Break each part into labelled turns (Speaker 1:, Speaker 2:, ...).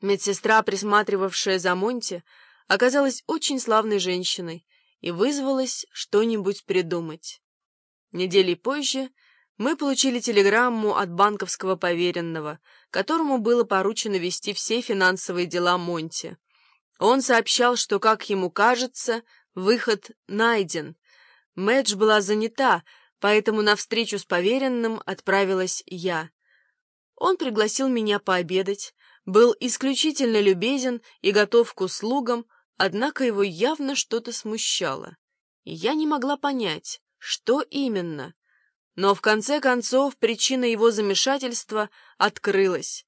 Speaker 1: Медсестра, присматривавшая за Монти, оказалась очень славной женщиной и вызвалась что-нибудь придумать. Недели позже мы получили телеграмму от банковского поверенного, которому было поручено вести все финансовые дела Монти. Он сообщал, что, как ему кажется, выход найден. Мэдж была занята, поэтому на встречу с поверенным отправилась я. Он пригласил меня пообедать, был исключительно любезен и готов к услугам, однако его явно что-то смущало. И я не могла понять, что именно. Но в конце концов причина его замешательства открылась.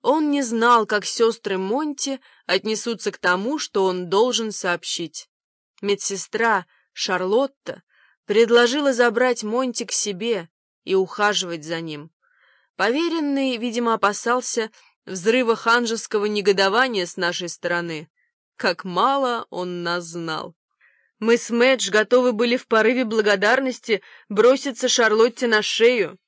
Speaker 1: Он не знал, как сестры Монти отнесутся к тому, что он должен сообщить. Медсестра Шарлотта предложила забрать Монти к себе и ухаживать за ним. Поверенный, видимо, опасался взрыва ханжеского негодования с нашей стороны. Как мало он нас знал. Мы с Мэдж готовы были в порыве благодарности броситься Шарлотте на шею.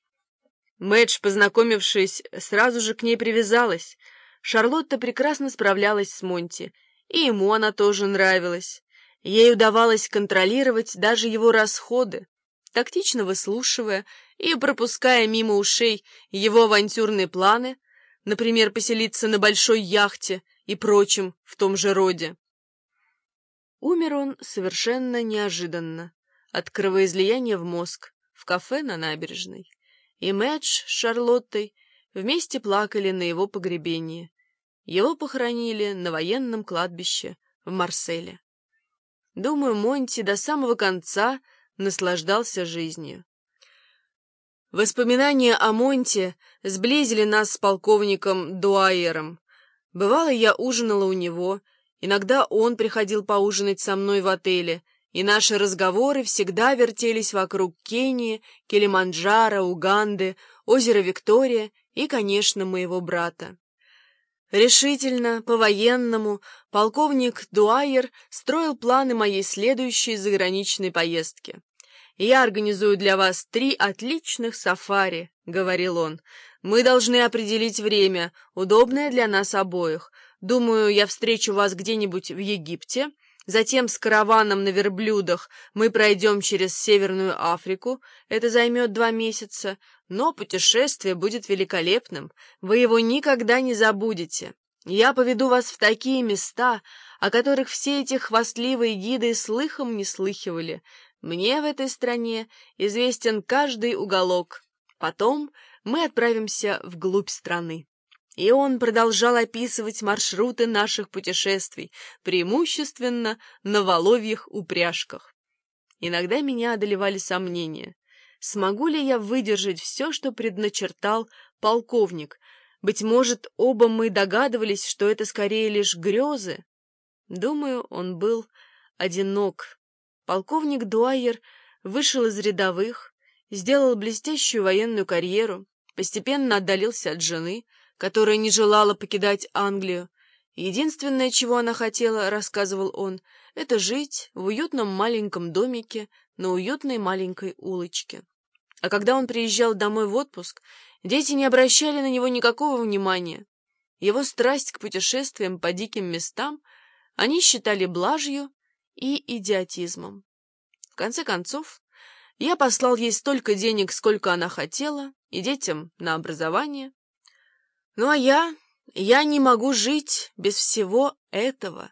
Speaker 1: Мэдж, познакомившись, сразу же к ней привязалась. Шарлотта прекрасно справлялась с Монти, и ему она тоже нравилась. Ей удавалось контролировать даже его расходы, тактично выслушивая и пропуская мимо ушей его авантюрные планы, например, поселиться на большой яхте и прочим в том же роде. Умер он совершенно неожиданно, от кровоизлияния в мозг, в кафе на набережной. И Мэдж с Шарлоттой вместе плакали на его погребении. Его похоронили на военном кладбище в Марселе. Думаю, Монти до самого конца наслаждался жизнью. Воспоминания о Монте сблизили нас с полковником Дуайером. Бывало, я ужинала у него, иногда он приходил поужинать со мной в отеле, и наши разговоры всегда вертелись вокруг Кении, Килиманджаро, Уганды, озера Виктория и, конечно, моего брата. Решительно, по-военному, полковник Дуайер строил планы моей следующей заграничной поездки. «Я организую для вас три отличных сафари», — говорил он. «Мы должны определить время, удобное для нас обоих. Думаю, я встречу вас где-нибудь в Египте». Затем с караваном на верблюдах мы пройдем через Северную Африку. Это займет два месяца, но путешествие будет великолепным. Вы его никогда не забудете. Я поведу вас в такие места, о которых все эти хвастливые гиды слыхом не слыхивали. Мне в этой стране известен каждый уголок. Потом мы отправимся вглубь страны. И он продолжал описывать маршруты наших путешествий, преимущественно на воловьих упряжках. Иногда меня одолевали сомнения. Смогу ли я выдержать все, что предначертал полковник? Быть может, оба мы догадывались, что это скорее лишь грезы? Думаю, он был одинок. Полковник Дуайер вышел из рядовых, сделал блестящую военную карьеру, постепенно отдалился от жены, которая не желала покидать Англию. Единственное, чего она хотела, рассказывал он, это жить в уютном маленьком домике на уютной маленькой улочке. А когда он приезжал домой в отпуск, дети не обращали на него никакого внимания. Его страсть к путешествиям по диким местам они считали блажью и идиотизмом. В конце концов, я послал ей столько денег, сколько она хотела, и детям на образование, ну а я... я не могу жить без всего этого.